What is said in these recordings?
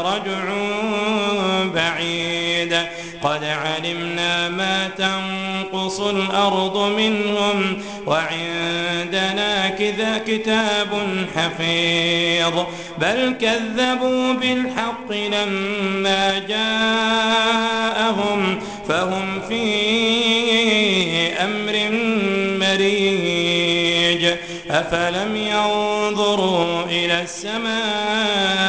ذلك رجع بعيد. قد علمنا ما تنقص الأرض منهم وعندنا كذا كتاب حفيظ. بل كذبوا بالحق لما جاءهم فهم في أمر مريج. أفلم ينظروا إلى السماء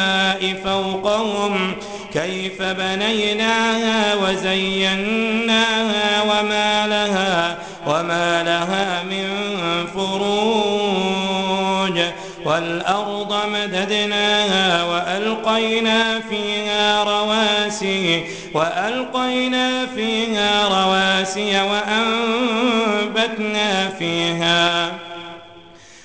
فوقهم كيف بنيناها وزيناها وما لها وما لها من فروج والأرض مددناها وألقينا فيها رواسي وألقينا فيها رواسي وأنبتنا فيها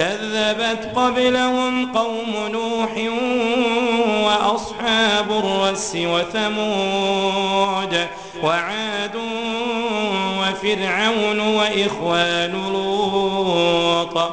كذبت قبلهم قوم نوح وأصحاب الرس وثمود وعاد وفرعون وإخوان لوط.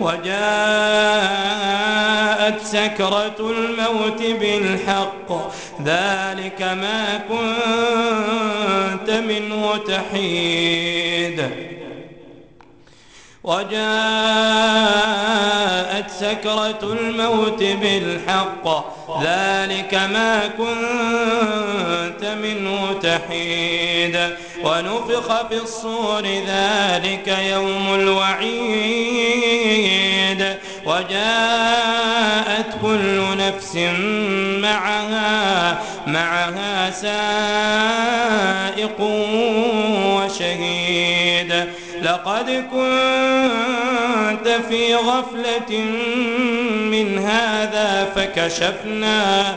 وجاءت سكرة الموت بالحق. ذلك ما كنت منه تحيد. وجاءت سكرة الموت بالحق. ذلك ما كنت منه تحيد. ونفخ في الصور ذلك يوم الوعيد. وجاءت كل نفس معها معها سائق وشهيد. لقد كنت في غفلة من هذا فكشفنا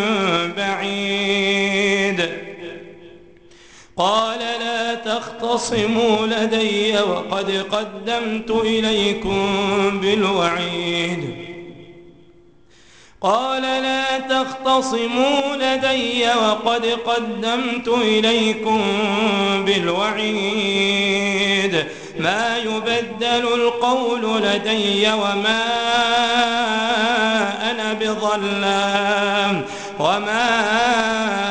قال لا تختصموا لدي وقد قدمت إليكم بالوعيد. قال لا تختصموا لدي وقد قدمت إليكم بالوعيد. ما يبدل القول لدي وما أنا بظلام. وما أنا